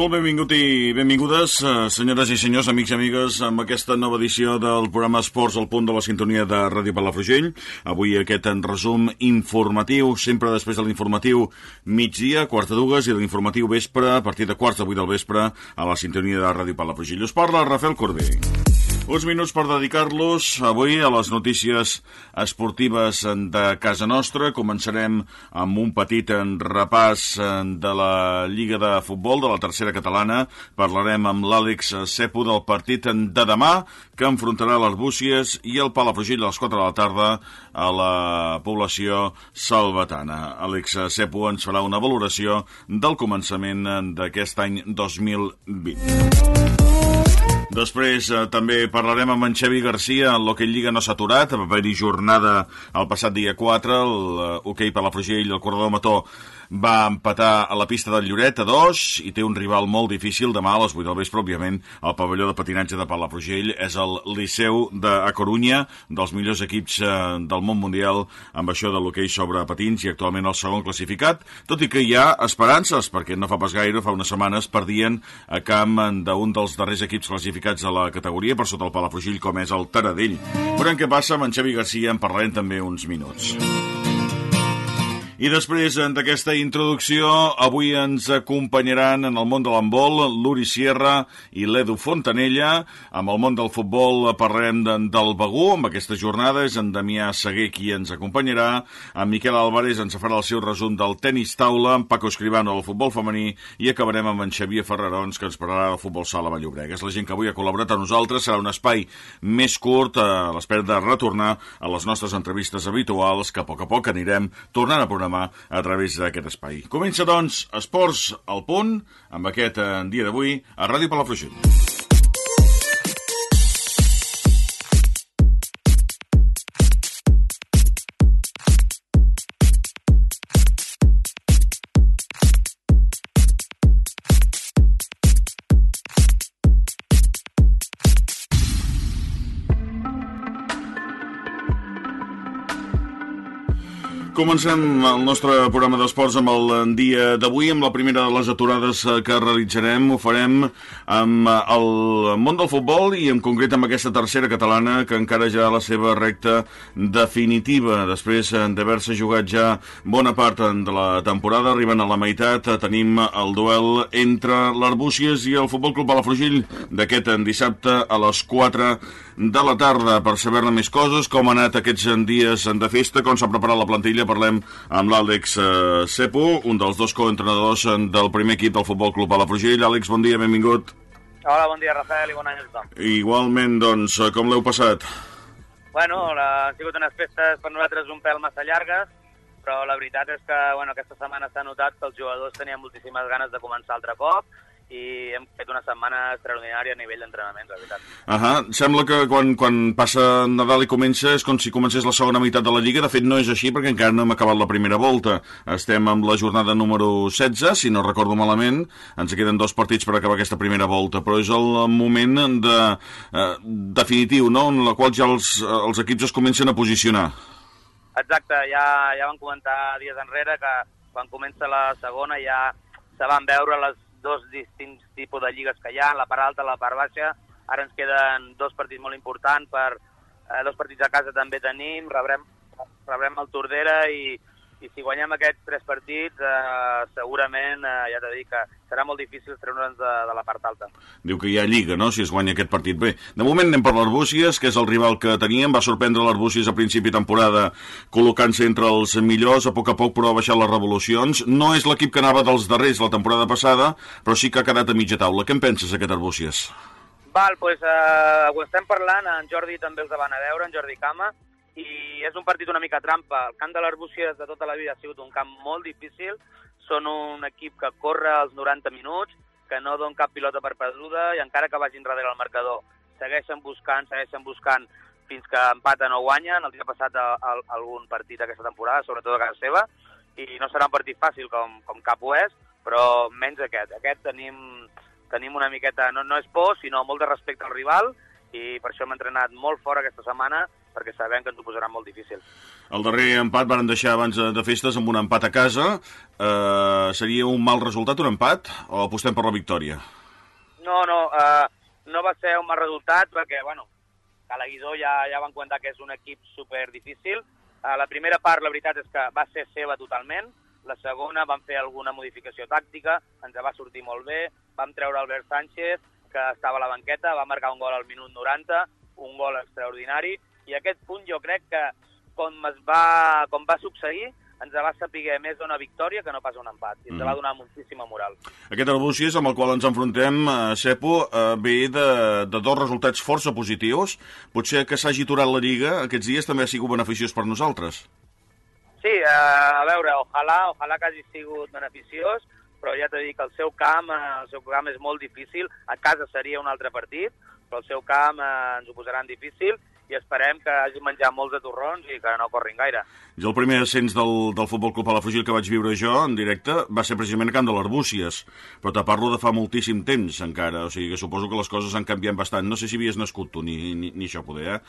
Molt benvingut i benvingudes, eh, senyores i senyors, amics i amigues, amb aquesta nova edició del programa Esports al punt de la sintonia de Ràdio Palafrugell. Avui aquest en resum informatiu, sempre després de l'informatiu migdia, quarta dues, i de l'informatiu vespre, a partir de quarts de vuit del vespre, a la sintonia de Ràdio Palafrugell. Us parla Rafael Corbí. Uns minuts per dedicar-los avui a les notícies esportives de casa nostra. Començarem amb un petit repàs de la Lliga de Futbol de la tercera catalana. Parlarem amb l'Àlex Cepo del partit de demà, que enfrontarà l'Arbúcies i el Palafrugell a les 4 de la tarda a la població salvatana. Àlex Cepo ens farà una valoració del començament d'aquest any 2020. Després eh, també parlarem amb en Xevi Garcia, en l'Hockey Lliga no s'ha aturat, va haver-hi jornada el passat dia 4, l'Hockey per la Frugell, el corredor Mató va empatar a la pista del Lloret a dos i té un rival molt difícil demà a les 8 del vespre, òbviament, el pavelló de patinatge de Palafrugell és el Liceu de a Corunya, dels millors equips eh, del món mundial amb això de l'hoquei sobre patins i actualment el segon classificat, tot i que hi ha esperances, perquè no fa pas gaire, fa unes setmanes, perdien a camp d'un dels darrers equips classificats a la categoria per sota el Palafrugell, com és el Taradell. Veurem què passa amb en Xavi Garcia, en parlarem també uns minuts. I després d'aquesta introducció, avui ens acompanyaran en el món de l'handbol l'Uri Sierra i l'Edu Fontanella. Amb el món del futbol parlarem de, del Begú, amb aquesta jornada en Damià Seguer qui ens acompanyarà. En Miquel Álvarez ens farà el seu resum del tenis taula, en Paco Escribano del futbol femení i acabarem amb en Xavier Ferrarons que ens parlarà del futbol sala a Vallobrega. És la gent que avui ha col·laborat a nosaltres, serà un espai més curt a l'espera de retornar a les nostres entrevistes habituals que a poc a poc anirem tornant a programar programar a través d'aquest espai. Comença, doncs, Esports al punt, amb aquest eh, dia d'avui, a Ràdio Palafrugell. Comencem el nostre programa d'esports amb el dia d'avui, amb la primera de les aturades eh, que realitzarem. Ho farem amb el món del futbol i en concret amb aquesta tercera catalana que encara ja la seva recta definitiva. Després d'haver-se jugat ja bona part de la temporada, arriben a la meitat, tenim el duel entre l'Arbúcies i el Futbol Club Palafrugell d'aquest dissabte a les 4 de la tarda per saber-ne més coses, com han anat aquests dies de festa, com s'ha preparat la plantilla parlem amb l'Àlex eh, Cepo, un dels dos coentrenadors eh, del primer equip del Futbol Club Palafrugell. Àlex, bon dia, benvingut. Hola, bon dia, Rafael, i bon any a tothom. Igualment, doncs, com l'heu passat? Bueno, la, han sigut unes festes per nosaltres un pèl massa llargues, però la veritat és que bueno, aquesta setmana s'ha notat que els jugadors tenien moltíssimes ganes de començar altre cop, i hem fet una setmana extraordinària a nivell d'entrenament, la veritat. Ahà, sembla que quan, quan passa Nadal i comença és com si comencés la segona meitat de la Lliga, de fet no és així perquè encara no hem acabat la primera volta. Estem amb la jornada número 16, si no recordo malament, ens queden dos partits per acabar aquesta primera volta, però és el moment de, eh, definitiu, no?, en la qual ja els, els equips es comencen a posicionar. Exacte, ja, ja vam comentar dies enrere que quan comença la segona ja se van veure les dos distints tipus de lligues que hi ha, la part alta, la part baixa. Ara ens queden dos partits molt importants, per eh, dos partits a casa també tenim, rebrem, rebrem el Tordera i, i si guanyem aquests tres partits, eh, segurament, eh, ja t'he dit que serà molt difícil treure'ns de, de la part alta. Diu que hi ha lliga, no?, si es guanya aquest partit bé. De moment anem per l'Arbúcies, que és el rival que teníem. Va sorprendre l'Arbúcies a principi de temporada col·locant-se entre els millors. A poc a poc, però, ha baixat les revolucions. No és l'equip que anava dels darrers la temporada passada, però sí que ha quedat a mitja taula. Què en penses, aquest Arbúcies? Val, doncs pues, eh, ho estem parlant, en Jordi també els van a veure, en Jordi Cama, i és un partit una mica trampa. El camp de l'Arbúcies de tota la vida ha sigut un camp molt difícil, són un equip que corre els 90 minuts, que no don cap pilota per perduda i encara que vagin darrere el marcador segueixen buscant, segueixen buscant fins que empaten o guanyen. El dia passat a, a, a algun partit aquesta temporada, sobretot a casa seva, i no serà un partit fàcil com, com cap ho és, però menys aquest. Aquest tenim, tenim una miqueta, no, no és por, sinó molt de respecte al rival, i per això hem entrenat molt fort aquesta setmana perquè sabem que ens ho posarà molt difícil. El darrer empat varen deixar abans de festes amb un empat a casa. Eh, seria un mal resultat, un empat, o apostem per la victòria? No, no, eh, no va ser un mal resultat perquè, bueno, Calaguidor ja, ja van comentar que és un equip super difícil. Eh, la primera part, la veritat és que va ser seva totalment. La segona vam fer alguna modificació tàctica, ens va sortir molt bé. Vam treure Albert Sánchez, que estava a la banqueta, va marcar un gol al minut 90, un gol extraordinari, i aquest punt jo crec que com, es va, com va succeir, ens va saber més una victòria que no pas un empat, i ens mm. va donar moltíssima moral. Aquest Arbúcies, amb el qual ens enfrontem, eh, Cepo, eh, ve de, de dos resultats força positius. Potser que s'hagi aturat la Lliga aquests dies també ha sigut beneficiós per nosaltres. Sí, eh, a veure, ojalà, ojalà que hagi sigut beneficiós, però ja t'he dit que el seu camp, eh, el seu camp és molt difícil, a casa seria un altre partit, però el seu camp eh, ens ho posaran difícil, i esperem que hagi menjat molts de torrons i que no corrin gaire. Jo el primer ascens del, del Futbol Club Palafrugell que vaig viure jo en directe va ser precisament a Camp de l'Arbúcies, però te parlo de fa moltíssim temps encara, o sigui que suposo que les coses han canviat bastant. No sé si havies nascut tu, ni, ni, ni això poder, eh?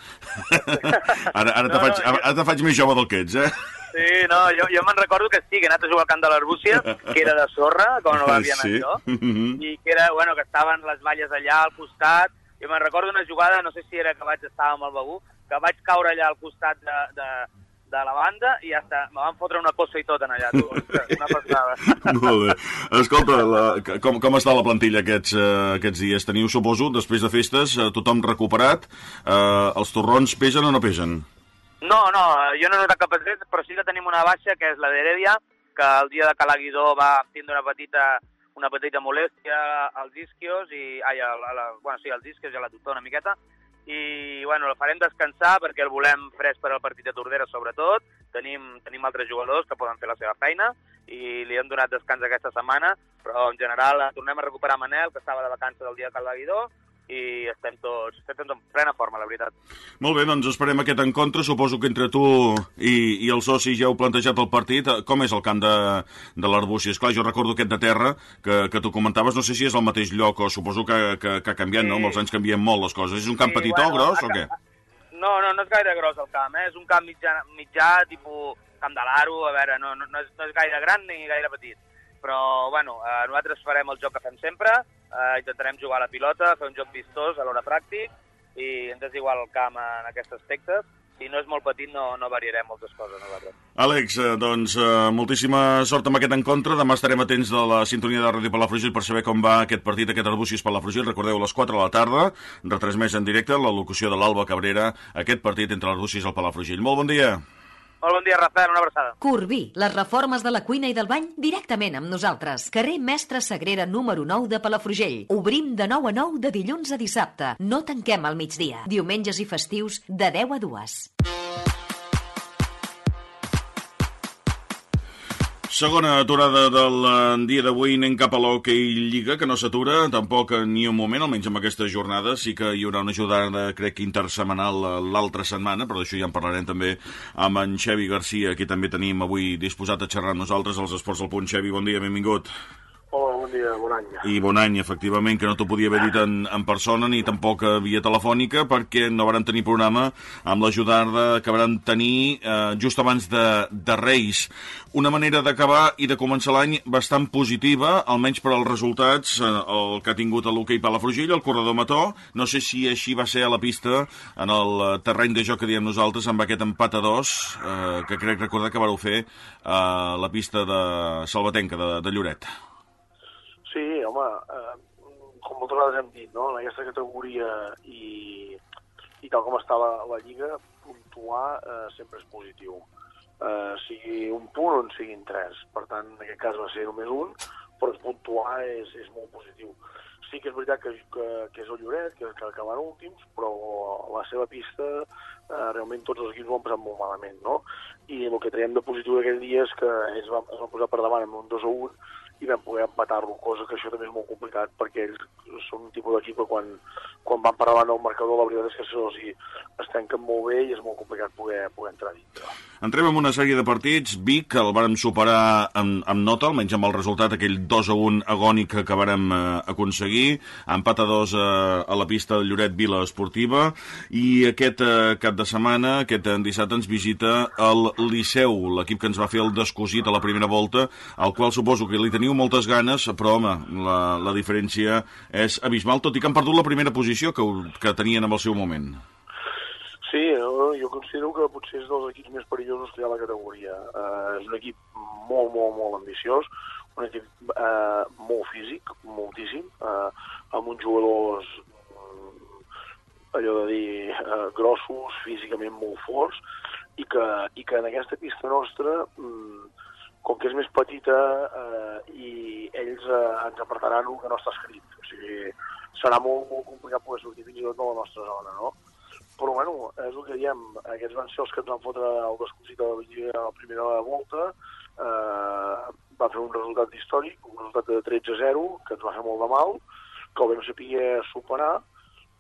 ara ara, no, te faig, no, ara te faig més jove del que ets, eh? Sí, no, jo, jo me'n recordo que sí, que he anat a jugar al camp de l'Arbúcia, que era de sorra, com no l'havia anat sí. jo, i que era, bueno, que estaven les valles allà al costat, i me'n recordo una jugada, no sé si era que vaig estar amb el Begú, que vaig caure allà al costat de, de, de la banda i ja està, me van fotre una cosa i tot en allà, tu, una passada. Molt bé. Escolta, la, com, com està la plantilla aquests, uh, aquests dies? Teniu, suposo, després de festes, uh, tothom recuperat, uh, els torrons pesen o no pesen? No, no, jo no he notat cap fet, però sí que tenim una baixa, que és la d'Heredia, que el dia de Calaguidor va tindre una petita una petita molèstia als isquios i ai, a, a la, bueno, sí, als isquios i a la doctor una miqueta. I bueno, el farem descansar perquè el volem fresc per al partit de Tordera sobretot, tenim, tenim altres jugadors que poden fer la seva feina i li hem donat descans aquesta setmana, però en general tornem a recuperar Manel, que estava de vacances el dia de Calvaguidor, i estem tots, estem tots en plena forma, la veritat. Molt bé, doncs esperem aquest encontre. Suposo que entre tu i, i els socis ja heu plantejat el partit. Com és el camp de, de l'Arbúcies? Clar, jo recordo aquest de terra que, que tu comentaves, no sé si és el mateix lloc o suposo que, que, que ha canviat, sí. no? Amb els anys canvien molt les coses. És un camp sí, petitó, bueno, gros, o què? No, no, no és gaire gros el camp, eh? És un camp mitjà, mitjà tipus Camp de l'Aro, a veure, no, no, no, és, no és gaire gran ni gaire petit. Però, bueno, eh, nosaltres farem el joc que fem sempre, eh, intentarem jugar a la pilota, fer un joc vistós a l'hora pràctic i ens és igual el camp en aquests aspectes si no és molt petit no, no variarem moltes coses nosaltres. Àlex, eh, doncs eh, moltíssima sort amb aquest encontre. Demà estarem atents de la sintonia de Ràdio Palafrugell per saber com va aquest partit, aquest Arbúcies Palafrugell. Recordeu, a les 4 de la tarda, retransmès en directe, la locució de l'Alba Cabrera, aquest partit entre l'Arbúcies i el Palafrugell. Molt bon dia. Molt bon dia, Rafael, una abraçada. Corbí, les reformes de la cuina i del bany directament amb nosaltres. Carrer Mestre Sagrera número 9 de Palafrugell. Obrim de 9 a 9 de dilluns a dissabte. No tanquem al migdia. Diumenges i festius de 10 a 2. Segona aturada del eh, dia d'avui, anem cap a l'Hockey Lliga, que no s'atura tampoc ni un moment, almenys amb aquesta jornada. Sí que hi haurà una ajudada, crec, intersemanal eh, l'altra setmana, però d'això ja en parlarem també amb en Xevi Garcia, que també tenim avui disposat a xerrar amb nosaltres als Esports del Punt. Xevi, bon dia, benvingut. Hola, bon dia, bon any. I bon any, efectivament, que no t'ho podia haver dit en, en persona ni tampoc via telefònica perquè no varen tenir programa amb l'ajudar que varen tenir eh, just abans de, de Reis. Una manera d'acabar i de començar l'any bastant positiva, almenys per als resultats, eh, el que ha tingut l'hoquei Palafrugell, el corredor Mató. No sé si així va ser a la pista, en el terreny de joc que diem nosaltres, amb aquest empat a dos, eh, que crec recordar que vareu fer a la pista de Salvatenca, de, de Lloret. Sí, home, eh, com moltes vegades hem dit, no? en aquesta categoria i, i tal com està la, la Lliga, puntuar eh, sempre és positiu. Eh, sigui un punt o en siguin tres. Per tant, en aquest cas va ser només un, però puntuar és, és molt positiu. Sí que és veritat que, que, que és el Lloret, que, que acaben últims, però la seva pista eh, realment tots els equips ho han passat molt malament, no? I el que traiem de positiu d'aquell dia és que ells van, es van posar per davant amb un 2 a 1 i vam poder empatar-lo, cosa que això també és molt complicat perquè ells són un tipus d'equip que quan, quan van per davant del marcador, la veritat és que se'ls hi es tanquen molt bé i és molt complicat poder, poder entrar dintre. Entrem en una sèrie de partits. Vic, el vàrem superar amb, amb nota, almenys amb el resultat, aquell 2 a 1 agònic que vàrem eh, aconseguir. Empat a 2 eh, a la pista de Lloret Vila Esportiva. I aquest eh, cap de setmana, aquest eh, dissabte, ens visita el Liceu, l'equip que ens va fer el descosit a la primera volta, al qual suposo que li teniu moltes ganes, però, home, la, la diferència és abismal, tot i que han perdut la primera posició que, que tenien en el seu moment. Sí, jo considero que potser és dels equips més perillosos que hi ha a la categoria. Uh, és un equip molt, molt, molt ambiciós, un equip uh, molt físic, moltíssim, uh, amb uns jugadors uh, allò de dir uh, grossos, físicament molt forts, i que, i que en aquesta pista nostra, um, com que és més petita, uh, i ells uh, ens apretaran el que no està escrit. O sigui, serà molt, molt complicat poder sortir fins i tot de la nostra zona, no? però bueno, és el que diem, aquests van ser els que ens van fotre el descosit a la primera volta, eh, va fer un resultat històric, un resultat de 13-0, que ens va fer molt de mal, que el vam saber superar,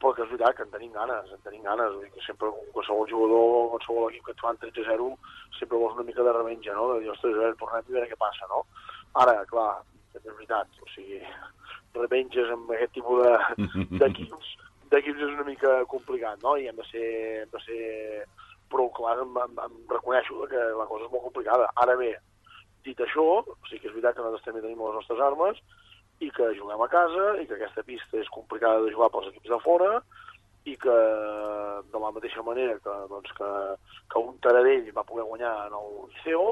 però que és veritat que en tenim ganes, en tenim ganes, vull dir que sempre qualsevol jugador, qualsevol equip que et fan 13-0, sempre vols una mica de revenja, no? De dir, ostres, a veure, tornem a veure què passa, no? Ara, clar, és veritat, o sigui, revenges amb aquest tipus d'equips, de, d'equips és una mica complicat, no? I hem de ser, hem de ser prou clars, em, em, em reconeixo que la cosa és molt complicada. Ara bé, dit això, o sigui que és veritat que nosaltres també tenim les nostres armes i que juguem a casa i que aquesta pista és complicada de jugar pels equips de fora i que de la mateixa manera que, doncs, que, que un Taradell va poder guanyar en el Liceo,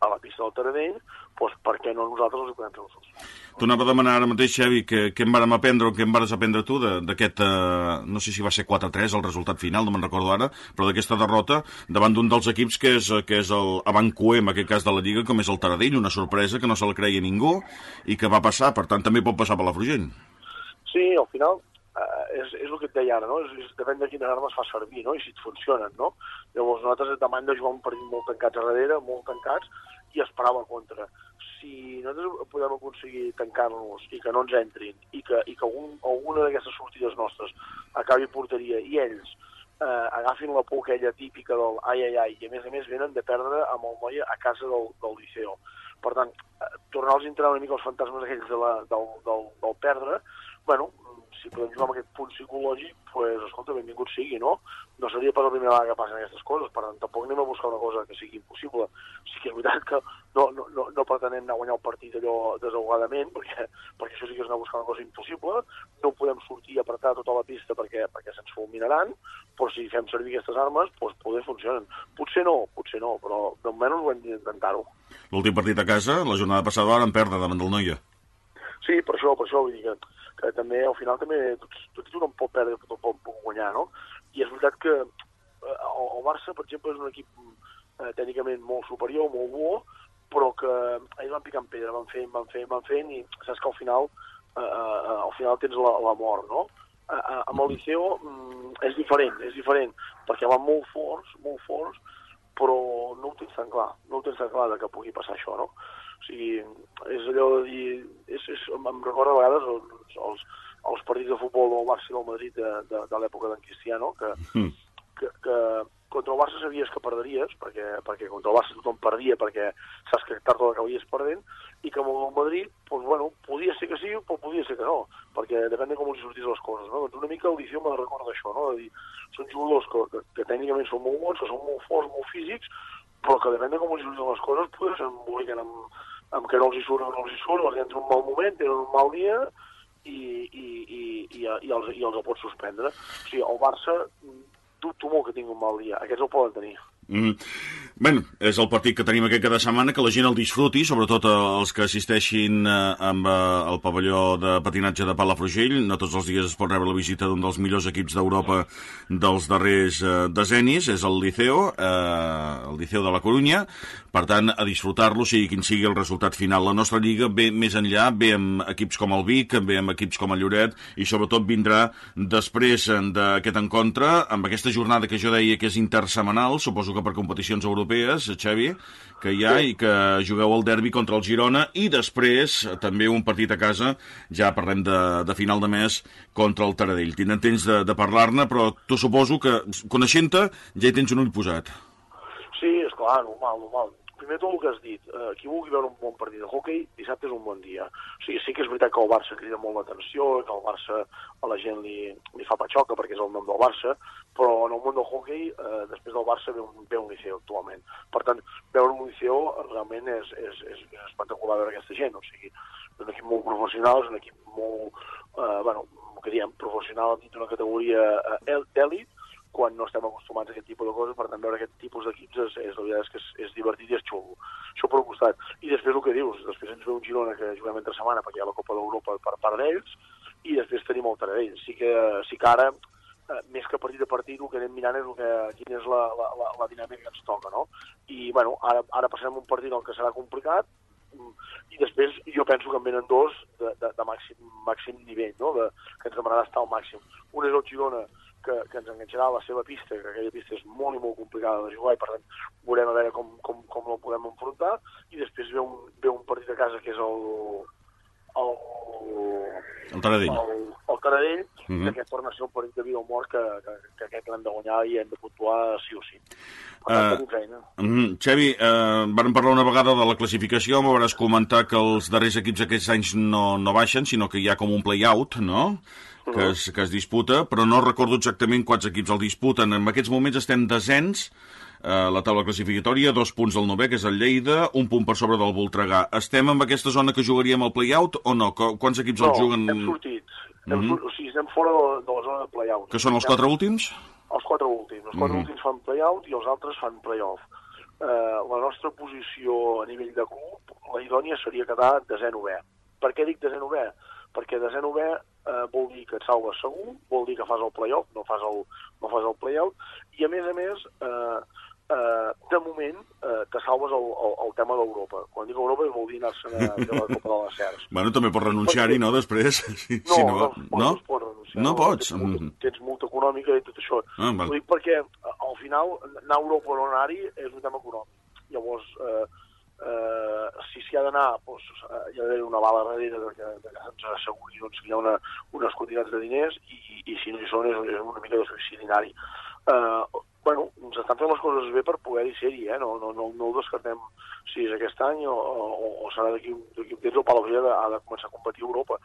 a la pista del Taradell, doncs per què no nosaltres els podem fer? T'ho anava a demanar ara mateix, Xavi, que, què em vàrem aprendre o què em vas aprendre tu d'aquest, eh, no sé si va ser 4-3 el resultat final, no me'n recordo ara, però d'aquesta derrota davant d'un dels equips que és, que és el Abancoe, en aquest cas de la Lliga, com és el Taradell, una sorpresa que no se la creia ningú i que va passar, per tant també pot passar per la Frugent. Sí, al final eh, és, és el que et deia ara, no? És, és, depèn de quines armes fa servir, no? I si et funcionen, no? Llavors nosaltres demà de jugar un partit molt tancats a darrere, molt tancats, i esperava contra. Si nosaltres podem aconseguir tancar-nos i que no ens entrin i que, i que algun, alguna d'aquestes sortides nostres acabi porteria i ells eh, agafin la por aquella típica del ai, ai, ai, i a més a més venen de perdre amb el Moia a casa del, del Liceo. Per tant, eh, tornar-los a entrar una mica els fantasmes aquells de la, del, del, del perdre, bueno, si podem jugar amb aquest punt psicològic, pues, escolta, benvingut sigui, no? No seria per la primera vegada que passen aquestes coses, per tant, tampoc anem a buscar una cosa que sigui impossible. Sí que és veritat que no, no, no, no pretenem anar a guanyar el partit allò desahogadament, perquè, perquè això sí que és anar a buscar una cosa impossible, no podem sortir a apretar tota la pista perquè, perquè se'ns fulminaran, però si fem servir aquestes armes, doncs poder funcionen. Potser no, potser no, però de moment ho hem d'intentar-ho. L'últim partit a casa, la jornada passada, van perdre davant del Noia. Sí, per això, per això, vull dir que que també al final també tot, tot tothom pot perdre, tot pot, pot guanyar, no? I és veritat que eh, el Barça, per exemple, és un equip eh, tècnicament molt superior, molt bo, però que ells van picant pedra, van fent, van fent, van fent, i saps que al final, eh, eh, al final tens la, la mort, no? Eh, eh, amb el Liceo mm, és diferent, és diferent, perquè van molt forts, molt forts, però no ho tens tan clar, no ho tens tan clar que pugui passar això, no? O sigui, és allò de dir... És, és, em recorda a vegades els, els, els partits de futbol del Barça i del Madrid de, de, de l'època d'en Cristiano, que, mm. que, que contra el Barça sabies que perderies, perquè, perquè contra el Barça tothom perdia, perquè saps que tard o acabaries perdent, i que amb el Madrid, doncs, bueno, podia ser que sí, però podia ser que no, perquè depèn de com els sortís les coses, no? Doncs una mica l'edició me recorda això, no? De dir, són jugadors que, que, que tècnicament són molt bons, que són molt forts, molt físics, però que depèn de com els surten les coses, pues, s'emboliquen amb, amb que no els hi surt o no els hi surt, els entra un mal moment, tenen un mal dia i, i, i, i, i, els, i els el pot suspendre. O sigui, el Barça dubto molt que tingui un mal dia. Aquests el poden tenir. Mm. Bé, és el partit que tenim aquest cada setmana, que la gent el disfruti, sobretot eh, els que assisteixin eh, amb eh, el pavelló de patinatge de Palafrugell. No tots els dies es pot rebre la visita d'un dels millors equips d'Europa dels darrers eh, decennis, és el Liceo, eh, el Liceo de la Corunya. Per tant, a disfrutar-lo, sigui quin sigui el resultat final. La nostra lliga ve més enllà, ve amb equips com el Vic, ve amb equips com el Lloret, i sobretot vindrà després d'aquest encontre, amb aquesta jornada que jo deia que és intersemanal, suposo que toca per competicions europees, Xavi, que hi ha sí. i que jugueu el derbi contra el Girona i després també un partit a casa, ja parlem de, de final de mes, contra el Taradell. Tindrem temps de, de parlar-ne, però tu suposo que, coneixent-te, ja hi tens un ull posat. Sí, és clar, normal, normal primer tot el que has dit, eh, qui vulgui veure un bon partit de hockey, dissabte és un bon dia. O sigui, sí que és veritat que el Barça crida molt l'atenció, que el Barça a la gent li, li fa patxoca perquè és el nom del Barça, però en el món del hockey, eh, després del Barça ve un, ve un liceu actualment. Per tant, veure un liceu realment és, és, és, és espectacular veure aquesta gent, o sigui, és un equip molt professional, és un equip molt, eh, bueno, que diem, professional dintre una categoria eh, d'èlit, quan no estem acostumats a aquest tipus de coses, per tant veure aquest tipus d'equips és, és, la veritat és que és, és divertit i és xulo. Això per un costat. I després el que dius, després ens ve un Girona que juguem entre setmana perquè hi ha la Copa d'Europa per part d'ells, i després tenim el Taradell. Sí que, sí que ara, eh, més que partit a partit, el que anem mirant és el que, quina és la, la, la, la dinàmica que ens toca, no? I, bueno, ara, ara passem un partit el que serà complicat, i després jo penso que en venen dos de, de, de màxim, màxim nivell, no? de, que ens demanarà estar al màxim. Un és el Girona, que, que ens enganxarà a la seva pista, que aquella pista és molt i molt complicada de jugar i per tant veurem a veure com, com, com la podem enfrontar i després ve un, ve un partit a casa que és el, el, el Taradell, el, el Taradell mm -hmm. que aquest torna a ser un partit de vida o mort que, que, que aquest l'hem de guanyar i hem de puntuar sí o sí. Uh, mm -hmm. Xavi, uh, vam parlar una vegada de la classificació, m'hauràs comentar que els darrers equips aquests anys no, no baixen, sinó que hi ha com un play-out, no? Que es, que es disputa, però no recordo exactament quants equips el disputen. En aquests moments estem descens, eh, la taula classificatòria, dos punts del Nové, que és el Lleida, un punt per sobre del Voltregà. Estem en aquesta zona que jugaríem al play-out o no? Quants equips no, el juguen? No, hem sortit. Hem, mm -hmm. O sigui, estem fora de, de la zona de play-out. Que són els quatre últims? Els quatre últims. Els quatre mm -hmm. últims fan play-out i els altres fan play-off. Eh, la nostra posició a nivell de club, la idònia seria quedar desè novè. Per què dic desè novè? Perquè desè novè eh, vol dir que et salves segur, vol dir que fas el play-off, no fas el, no fas el play-out, i a més a més, eh, eh, de moment, eh, te salves el, el, el tema d'Europa. Quan dic Europa vol dir anar-se'n a fer la Copa de les Cers. bueno, també pots renunciar-hi, no, després? Si, no, si no, no, no, no? pots renunciar. No, no pots? Tens, mm. tens multa econòmica i tot això. Ah, val. Ho dic perquè, al final, anar a Europa o no anar-hi és un tema econòmic. Llavors, eh, eh, si s'hi ha d'anar, doncs, hi ha d'haver una bala darrere de que, de que ens asseguri doncs, que hi ha una, unes quantitats de diners i, i si no hi són és, és una mica de suïcidinari. Eh, bueno, ens estan fent les coses bé per poder-hi ser-hi, eh? no, no, no, no ho descartem si és aquest any o, o, o serà d'aquí un temps el Palafrugell ha, de començar a competir a Europa.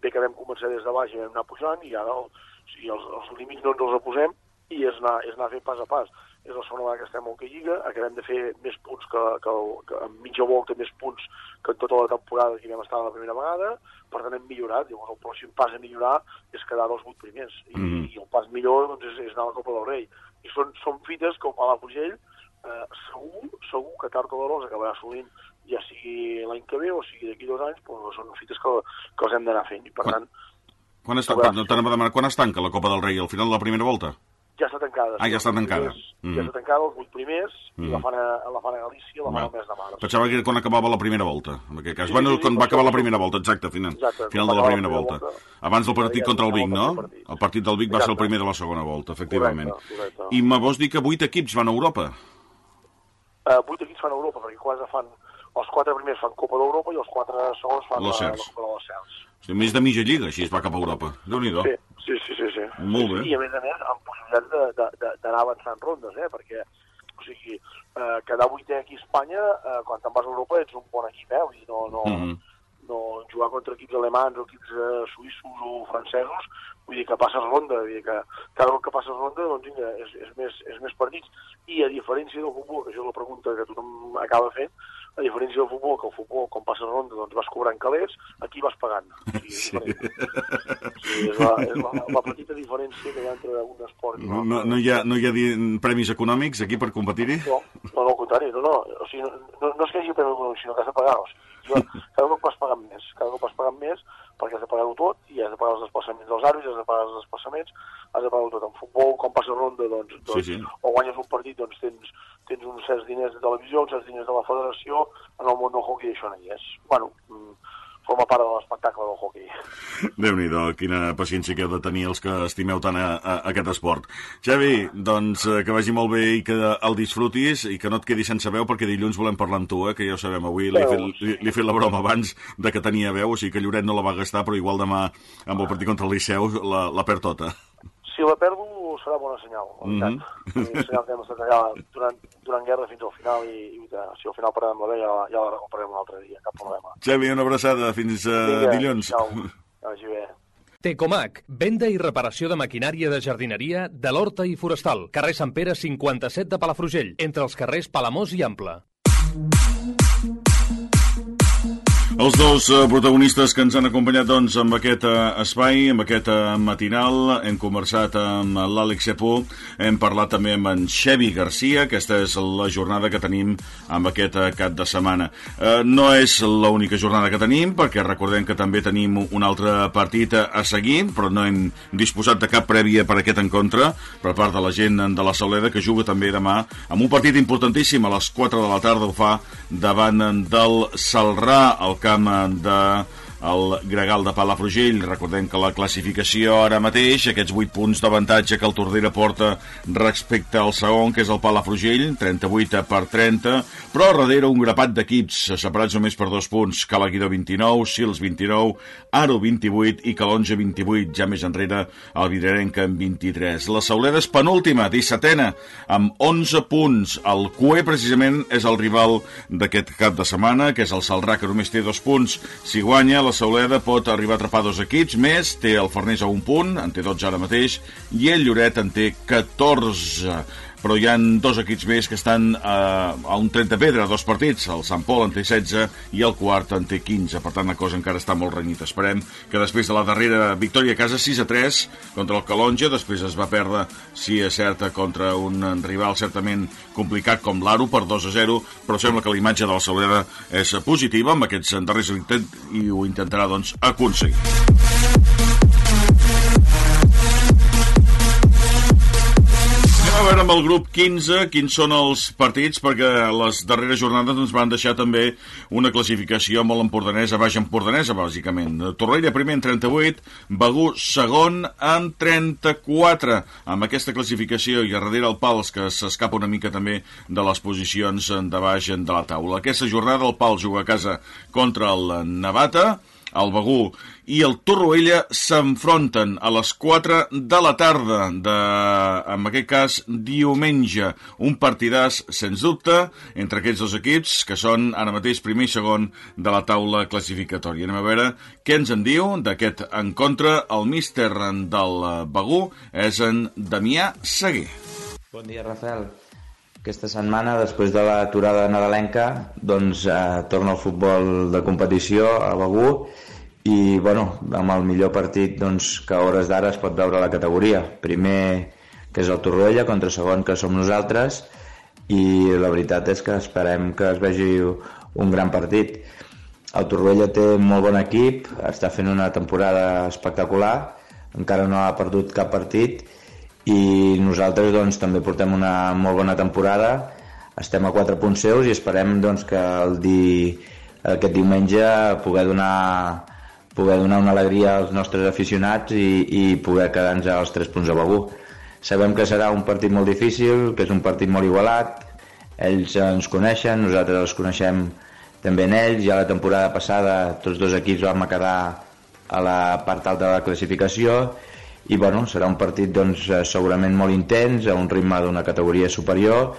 Bé que vam començar des de baix i vam anar pujant i ara el, o sigui, els, els límits no ens els posem i és anar, és anar fent pas a pas és la segona vegada que estem al que Lliga, acabem de fer més punts que, que, que en mitja volta més punts que en tota la temporada que vam estar la primera vegada, per tant hem millorat, llavors el pròxim pas a millorar és quedar dels vuit primers, i, mm -hmm. i el pas millor doncs, és, és anar a la Copa del Rei. I són, són fites que el Palafrugell eh, segur, segur que tard o d'hora acabarà assolint ja sigui l'any que ve o sigui d'aquí dos anys, però són fites que, que els hem d'anar fent, i per quan, tant... Quan, està, quan, demanar, quan es tanca la Copa del Rei? Al final de la primera volta? Ja està tancada. Ah, ja està tancada. Primers, mm. Ja està tancada els vuit primers, mm. i la fan a, la fan a Galícia, la fan al mes de març. Pensava que era quan acabava la primera volta, en aquest cas. Sí, bueno, sí, quan va acabar la primera volta, exacte, final, exacte, final de la primera, la volta. volta. Abans del partit contra el Vic, no? El partit del Vic va ser el primer de la segona volta, efectivament. Correcte, correcte. I me vols dir que vuit equips van a Europa? Uh, vuit equips van a Europa, perquè quasi fan... Els quatre primers fan Copa d'Europa i els quatre segons fan la, la Copa de les Cels. Sigui, més de mitja lliga, així es va cap a Europa. déu nhi sí, sí, sí, sí, sí. Molt bé. I a més a més, amb possibilitats d'anar avançant rondes, eh? perquè o sigui, eh, quedar vuitè aquí a Espanya, eh, quan te'n vas a Europa ets un bon equip, eh? Vull dir, no, no, mm -hmm. no jugar contra equips alemans o equips eh, suïssos o francesos, vull dir que passes ronda, vull dir que cada cop que passes ronda doncs, vinga, és, és, més, és més partits. I a diferència del futbol, que això és la pregunta que tothom acaba fent, a diferència del futbol, que el futbol, quan passes ronda, doncs vas cobrant calés, aquí vas pagant. O sigui, és, sí. sí, és, la, és la, la petita diferència que hi ha entre un esport i no, no, no, hi ha, no hi ha premis econòmics aquí per competir-hi? No, no, no, al contrari, no, no. O sigui, no, no és que hi hagi premis econòmics, sinó que has de pagar. O sigui, cada cop vas pagant més, cada cop vas pagant més, perquè has de pagar-ho tot i has de pagar els desplaçaments dels àrbits, has de pagar els desplaçaments, has de pagar-ho tot. En futbol, quan passa ronda, doncs, doncs sí, sí. o guanyes un partit, doncs tens, tens uns certs diners de televisió, uns certs diners de la federació, en el món del hockey això no hi és. Bueno, mm, forma part de l'espectacle del hockey. déu nhi quina paciència que heu de tenir els que estimeu tant a, a, a aquest esport. Xavi, doncs eh, que vagi molt bé i que el disfrutis i que no et quedi sense veu perquè dilluns volem parlar amb tu, eh, que ja ho sabem, avui li he, fet, li, li he fet la broma abans de que tenia veu, o sigui que Lloret no la va gastar, però igual demà amb el partit contra el Liceu la, la perd tota. Si la perdo serà bona senyal, mm -hmm. Un senyal que hem estat allà durant, durant guerra fins al final i, i si al final parem la bé ja, ja la recuperem un altre dia, cap problema. Xavi, una abraçada, fins uh, Vinga, dilluns. Ciao. Vagi bé. Tecomac, venda i reparació de maquinària de jardineria de l'Horta i Forestal. Carrer Sant Pere 57 de Palafrugell, entre els carrers Palamós i Ample. Els dos uh, protagonistes que ens han acompanyat doncs, amb aquest uh, espai, amb aquest uh, matinal, hem conversat amb l'Àlex Epú, hem parlat també amb en Xevi Garcia, aquesta és la jornada que tenim amb aquest cap de setmana. No és l'única jornada que tenim, perquè recordem que també tenim un altre partit a seguir, però no hem disposat de cap prèvia per aquest encontre, per part de la gent de la Sauleda, que juga també demà amb un partit importantíssim a les 4 de la tarda, ho fa davant del Salrà, el camp de el Gregal de Palafrugell. Recordem que la classificació ara mateix, aquests 8 punts d'avantatge que el Tordera porta respecte al segon, que és el Palafrugell, 38 per 30, però darrere un grapat d'equips separats només per dos punts, Calaguidó 29, Sils 29, Aro 28 i Calonja 28, ja més enrere el Vidarenca amb 23. La Sauleda és penúltima, 17a, amb 11 punts. El CUE, precisament, és el rival d'aquest cap de setmana, que és el Salrà, que només té dos punts. Si guanya, la Sauleda pot arribar a atrapar dos equips més, té el Farners a un punt, en té 12 ara mateix, i el Lloret en té 14 però hi han dos equips més que estan eh, a un 30 pedra, dos partits, el Sant Pol en té 16 i el quart en té 15, per tant la cosa encara està molt renyita. Esperem que després de la darrera victòria a casa 6 a 3 contra el Calonja, després es va perdre, si és certa, contra un rival certament complicat com l'Aro per 2 a 0, però sembla que la imatge de la Saureda és positiva amb aquests darrers intents i ho intentarà doncs aconseguir. A veure amb el grup 15 quins són els partits, perquè les darreres jornades ens van deixar també una classificació molt empordanesa, baix empordanesa, bàsicament. Torrella primer en 38, Begú segon en 34. Amb aquesta classificació i a darrere el Pals, que s'escapa una mica també de les posicions de baix de la taula. Aquesta jornada el Pals juga a casa contra el Navata, el Begú i el Torroella s'enfronten a les 4 de la tarda de, en aquest cas, diumenge. Un partidàs, sens dubte, entre aquests dos equips, que són ara mateix primer i segon de la taula classificatòria. Anem a veure què ens en diu d'aquest encontre. El míster del Begú és en Damià Seguer. Bon dia, Rafael. Aquesta setmana, després de l'aturada nadalenca, doncs eh, torna el futbol de competició a Begú i bueno, amb el millor partit doncs, que a hores d'ara es pot veure la categoria. Primer, que és el Torroella, contra segon, que som nosaltres, i la veritat és que esperem que es vegi un gran partit. El Torroella té un molt bon equip, està fent una temporada espectacular, encara no ha perdut cap partit, i nosaltres doncs, també portem una molt bona temporada, estem a 4 punts seus i esperem doncs, que el di... aquest diumenge poder donar poder donar una alegria als nostres aficionats i, i poder quedar-nos als tres punts a Begú. Sabem que serà un partit molt difícil, que és un partit molt igualat, ells ens coneixen, nosaltres els coneixem també en ells, ja la temporada passada tots dos equips vam quedar a la part alta de la classificació i bueno, serà un partit doncs, segurament molt intens, a un ritme d'una categoria superior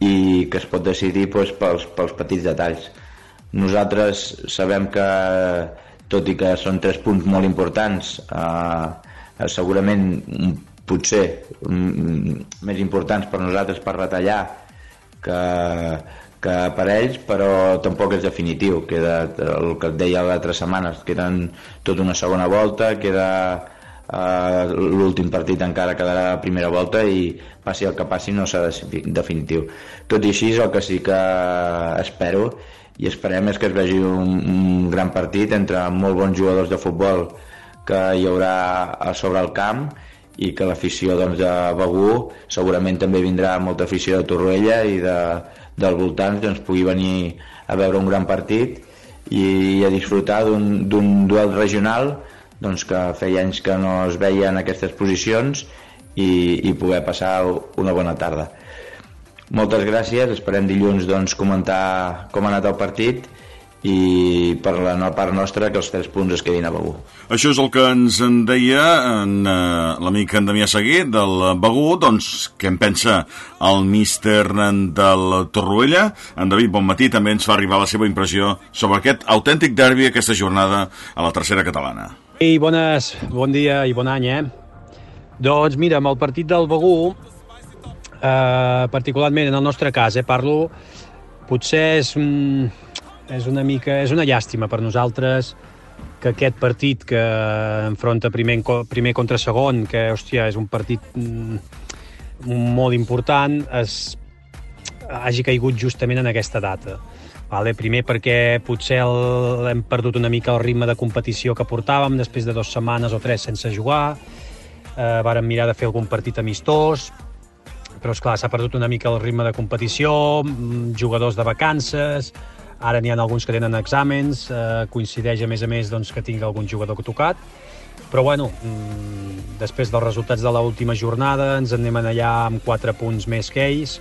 i que es pot decidir doncs, pels, pels petits detalls. Nosaltres sabem que tot i que són tres punts molt importants, eh, segurament potser més importants per nosaltres per retallar que, que per ells, però tampoc és definitiu. Queda el que et deia l'altra setmana, queden tota una segona volta, queda eh, l'últim partit encara quedarà a primera volta i passi el que passi no serà definitiu. Tot i així, el que sí que espero i esperem és que es vegi un, un gran partit entre molt bons jugadors de futbol que hi haurà a sobre el camp i que l'afició doncs, de Begú segurament també vindrà molta afició de Torroella i de, del voltant doncs, pugui venir a veure un gran partit i a disfrutar d'un duel regional doncs que feia anys que no es veia en aquestes posicions i, i poder passar una bona tarda. Moltes gràcies, esperem dilluns doncs, comentar com ha anat el partit i per la part nostra que els tres punts es quedin a Begú. Això és el que ens en deia en, uh, l'amic en Damià Seguer del Begú, doncs què en pensa el míster del Torroella. En David, bon matí, també ens fa arribar la seva impressió sobre aquest autèntic derbi aquesta jornada a la tercera catalana. Ei, bones, bon dia i bon any, eh? Doncs mira, amb el partit del Begú, eh, particularment en el nostre cas, eh, parlo, potser és, és una mica, és una llàstima per nosaltres que aquest partit que enfronta primer, primer contra segon, que, hòstia, és un partit mm, molt important, es, hagi caigut justament en aquesta data. Vale, primer perquè potser el, hem perdut una mica el ritme de competició que portàvem després de dues setmanes o tres sense jugar, eh, vàrem mirar de fer algun partit amistós, però és clar s'ha perdut una mica el ritme de competició, mm, jugadors de vacances, ara n'hi ha alguns que tenen exàmens, eh, coincideix a més a més doncs, que tingui algun jugador tocat, però bueno, mm, després dels resultats de l'última jornada ens en anem allà amb 4 punts més que ells,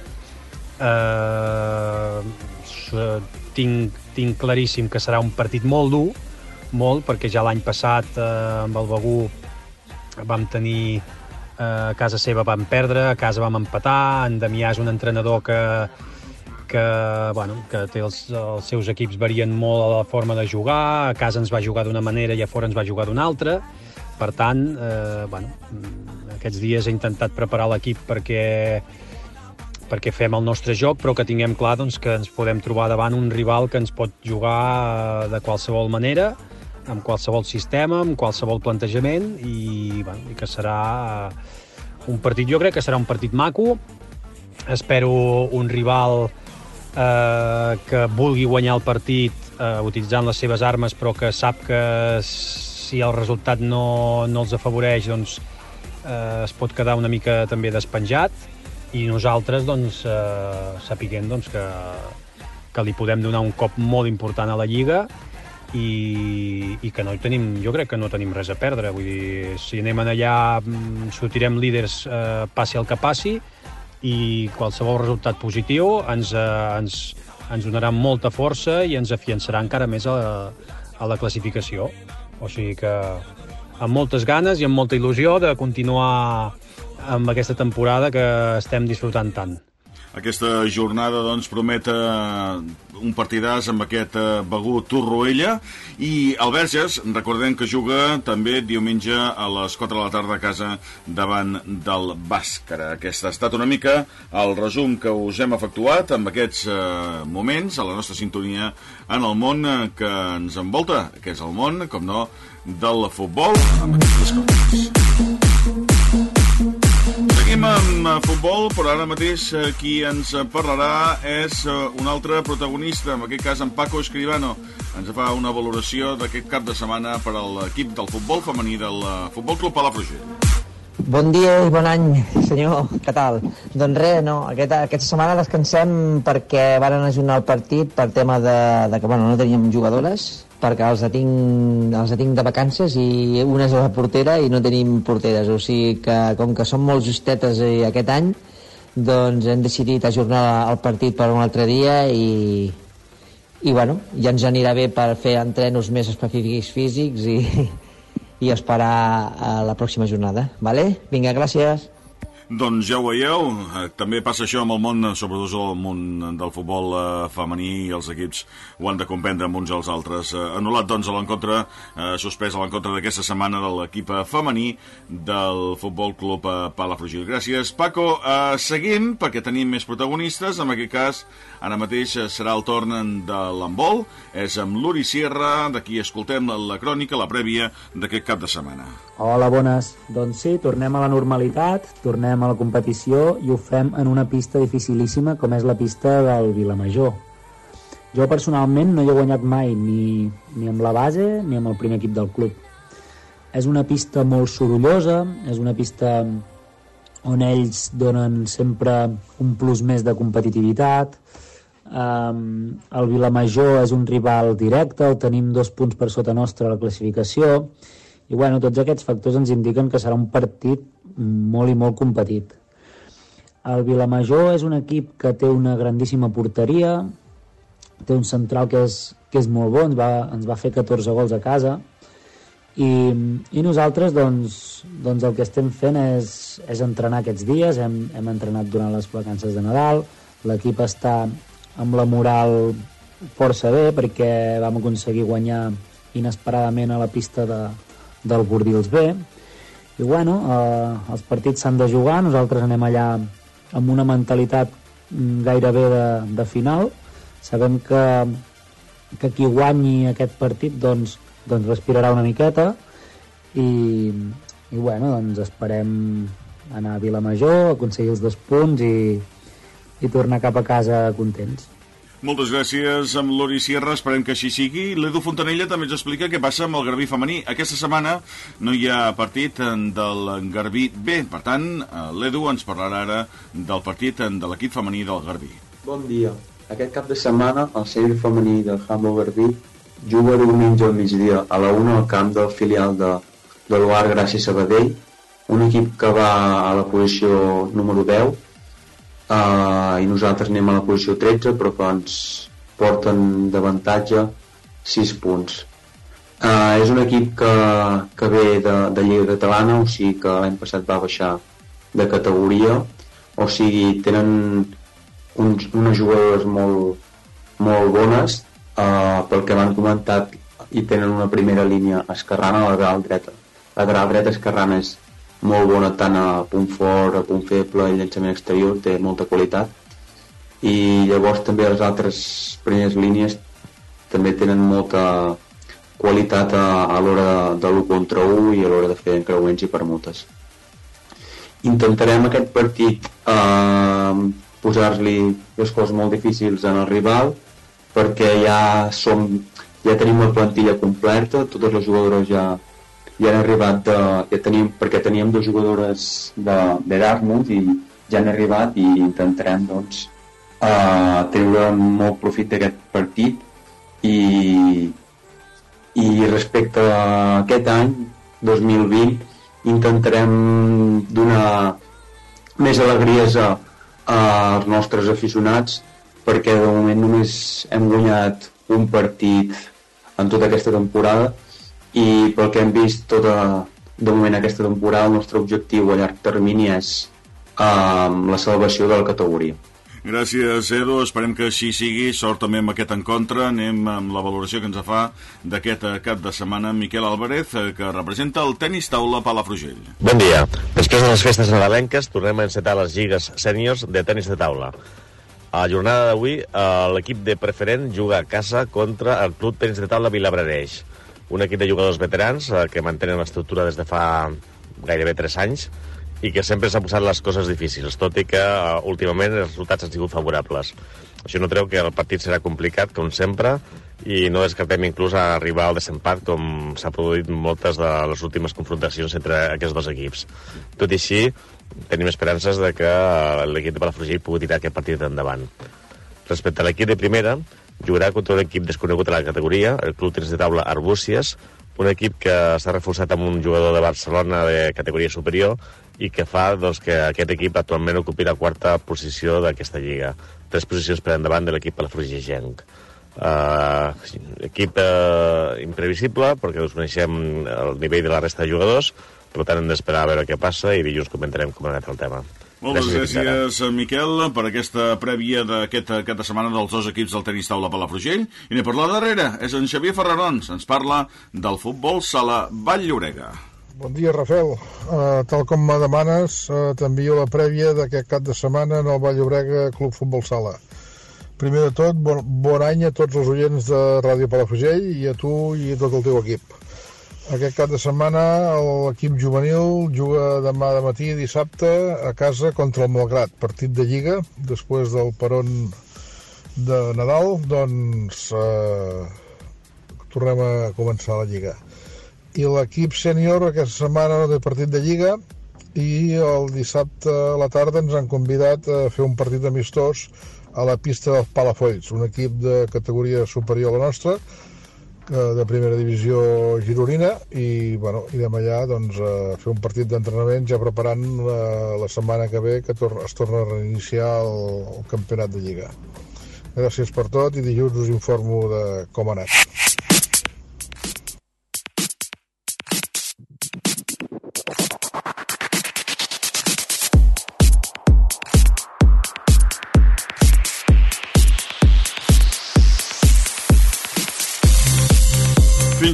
eh, tinc, tinc claríssim que serà un partit molt dur, molt, perquè ja l'any passat eh, amb el Begú vam tenir eh, a casa seva vam perdre, a casa vam empatar, en Damià és un entrenador que, que, bueno, que té els, els seus equips varien molt a la forma de jugar, a casa ens va jugar d'una manera i a fora ens va jugar d'una altra, per tant, eh, bueno, aquests dies he intentat preparar l'equip perquè perquè fem el nostre joc, però que tinguem clar doncs, que ens podem trobar davant un rival que ens pot jugar eh, de qualsevol manera, amb qualsevol sistema, amb qualsevol plantejament i, bueno, i que serà eh, un partit, jo crec que serà un partit maco. Espero un rival eh, que vulgui guanyar el partit eh, utilitzant les seves armes però que sap que si el resultat no, no els afavoreix doncs eh, es pot quedar una mica també despenjat i nosaltres doncs, eh, sapiguem doncs, que, que li podem donar un cop molt important a la Lliga i, i que no tenim, jo crec que no tenim res a perdre. Vull dir, si anem allà, mm, sortirem líders, eh, passi el que passi, i qualsevol resultat positiu ens, eh, ens, ens donarà molta força i ens afiançarà encara més a, a la classificació. O sigui que amb moltes ganes i amb molta il·lusió de continuar amb aquesta temporada que estem disfrutant tant. Aquesta jornada doncs, promet uh, un partidàs amb aquest uh, Begú Torroella i el Verges, recordem que juga també diumenge a les 4 de la tarda a casa davant del Bàscara. Aquest ha estat una mica el resum que us hem efectuat amb aquests uh, moments a la nostra sintonia en el món que ens envolta, que és el món, com no, del futbol amb aquestes coses. Amb eh, futbol, però ara mateix eh, qui ens parlarà és eh, un altre protagonista, en aquest cas en Paco Escribano. Ens fa una valoració d'aquest cap de setmana per a l'equip del futbol femení del Futbol Club Palafrugell. Bon dia i bon any, senyor. Què tal? Doncs res, no, aquesta, aquesta setmana descansem perquè van ajornar el partit per tema de, de que bueno, no teníem jugadores perquè els tinc, els tinc de vacances i una és la portera i no tenim porteres, o sigui que com que són molt justetes eh, aquest any doncs hem decidit ajornar el partit per un altre dia i, i bueno, ja ens anirà bé per fer entrenos més específics físics i, i esperar a la pròxima jornada, vale? Vinga, gràcies. Doncs ja ho veieu, eh, també passa això amb el món, sobretot el món del futbol eh, femení i els equips ho han de comprendre amb uns als altres. Eh, anul·lat, doncs, l'encontre, eh, suspès a l'encontre d'aquesta setmana de l'equip femení del Futbol Club eh, Palafrugell. Gràcies, Paco. Eh, seguim, perquè tenim més protagonistes. En aquest cas, ara mateix serà el torn de l'embol. És amb l'Uri Sierra, d'aquí escoltem la, la crònica, la prèvia d'aquest cap de setmana. Hola, bones. Doncs sí, tornem a la normalitat, tornem a la competició i ho fem en una pista dificilíssima com és la pista del Vilamajor. Jo personalment no hi he guanyat mai ni, ni amb la base ni amb el primer equip del club. És una pista molt sorollosa, és una pista on ells donen sempre un plus més de competitivitat, Um, el Vilamajor és un rival directe, el tenim dos punts per sota nostra a la classificació, i bueno, tots aquests factors ens indiquen que serà un partit molt i molt competit. El Vilamajor és un equip que té una grandíssima porteria, té un central que és, que és molt bo, ens va, ens va fer 14 gols a casa, i, i nosaltres doncs, doncs el que estem fent és, és entrenar aquests dies, hem, hem entrenat durant les vacances de Nadal, l'equip està amb la moral força bé perquè vam aconseguir guanyar inesperadament a la pista de, del Bordils B. I bueno, eh, els partits s'han de jugar nosaltres anem allà amb una mentalitat mm, gairebé de, de final. Sabem que, que qui guanyi aquest partit doncs, doncs respirarà una miqueta. I, i bueno, doncs esperem anar a Vilamajor, aconseguir els dos punts i, i tornar cap a casa contents. Moltes gràcies amb l'Ori Sierra, esperem que així sigui. L'Edu Fontanella també ens explica què passa amb el Garbí femení. Aquesta setmana no hi ha partit del Garbí B, per tant, eh, l'Edu ens parlarà ara del partit de l'equip femení del Garbí. Bon dia. Aquest cap de setmana el sèrie femení del Hambo Garbí juga diumenge al migdia a la 1 al camp del filial de, de l'Oar Gràcia Sabadell, un equip que va a la posició número 10 uh, i nosaltres anem a la posició 13 però que ens porten d'avantatge 6 punts. Uh, és un equip que, que ve de, de Lliga Catalana o sigui que l'any passat va baixar de categoria. O sigui tenen uns, unes jugadores molt, molt bones. Uh, pel que m'han comentat i tenen una primera línia esquerrana a la lateral dreta la dreta esquerrana és molt bona tant a punt fort, a punt feble i llançament exterior, té molta qualitat i llavors també les altres primeres línies també tenen molta qualitat a, a l'hora de l'1 contra 1 i a l'hora de fer encreuaments i permutes. Intentarem aquest partit eh, posar-li les coses molt difícils en el rival perquè ja som ja tenim la plantilla completa, totes les jugadores ja, ja han arribat de, ja teníem, perquè teníem dues jugadores d'Erasmus i ja han arribat i intentarem doncs uh, treure molt profit d'aquest partit. I, i respecte a aquest any 2020 intentarem donar més alegries a, als nostres aficionats perquè de moment només hem guanyat un partit en tota aquesta temporada i pel que hem vist tota, de moment aquesta temporada, el nostre objectiu a llarg termini és um, la salvació de la categoria. Gràcies, Edu. Esperem que així sigui. Sort també amb aquest encontre. Anem amb la valoració que ens fa d'aquest cap de setmana Miquel Álvarez, eh, que representa el tenis taula Palafrugell. Bon dia. Després de les festes nadalenques, tornem a encetar les lligues sèniors de tenis de taula. A la jornada d'avui, eh, l'equip de preferent juga a casa contra el Club Tenis de Taula Vilabrareix un equip de jugadors veterans eh, que mantenen l'estructura des de fa gairebé 3 anys i que sempre s'han posat les coses difícils, tot i que uh, últimament els resultats han sigut favorables. Això no treu que el partit serà complicat, com sempre, i no descartem inclús a arribar al desempat, com s'ha produït moltes de les últimes confrontacions entre aquests dos equips. Tot i així, tenim esperances de que eh, l'equip de Palafrugell pugui tirar aquest partit endavant. Respecte a l'equip de primera, jugarà contra un equip desconegut a la categoria, el Club Tenis de Taula Arbúcies, un equip que s'ha reforçat amb un jugador de Barcelona de categoria superior i que fa doncs, que aquest equip actualment ocupi la quarta posició d'aquesta lliga. Tres posicions per endavant de l'equip Palafrugigenc. Uh, equip uh, imprevisible perquè us coneixem el nivell de la resta de jugadors per tant hem d'esperar a veure què passa i dilluns comentarem com ha anat el tema moltes gràcies, gràcies Miquel, per aquesta prèvia d'aquest cap de setmana dels dos equips del tenis taula Palafrugell. I anem per la darrera, és en Xavier Ferrarons, ens parla del futbol sala Vall Llorega. Bon dia, Rafael. Uh, tal com me demanes, uh, t'envio la prèvia d'aquest cap de setmana en el Vall Llobrega Club Futbol Sala. Primer de tot, bon, bon any a tots els oients de Ràdio Palafrugell i a tu i a tot el teu equip. Aquest cap de setmana l'equip juvenil juga demà de matí dissabte a casa contra el Malgrat, partit de Lliga, després del peron de Nadal, doncs eh, tornem a començar la Lliga. I l'equip sènior aquesta setmana no té partit de Lliga i el dissabte a la tarda ens han convidat a fer un partit amistós a la pista dels Palafolls, un equip de categoria superior a la nostra, de primera divisió gironina i, bueno, irem allà doncs, a fer un partit d'entrenament ja preparant eh, la setmana que ve que tor es torna a reiniciar el, el campionat de Lliga. Gràcies per tot i dilluns us informo de com ha anat.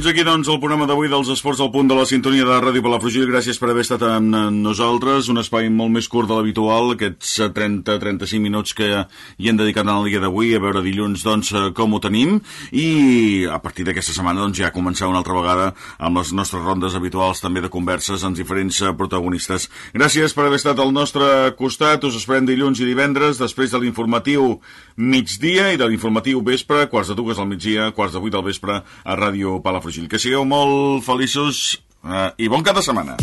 Fins aquí, doncs, el programa d'avui dels esports al punt de la sintonia de Ràdio Palafrugell. Gràcies per haver estat amb nosaltres. Un espai molt més curt de l'habitual, aquests 30-35 minuts que hi hem dedicat en el dia d'avui, a veure dilluns, doncs, com ho tenim. I a partir d'aquesta setmana, doncs, ja començar una altra vegada amb les nostres rondes habituals, també de converses amb diferents protagonistes. Gràcies per haver estat al nostre costat. Us esperem dilluns i divendres, després de l'informatiu migdia i de l'informatiu vespre, quarts de dues al migdia, quarts de vuit al vespre, a Ràdio Palafrugell. Que sigueu molt feliços eh, i bon cap de setmana.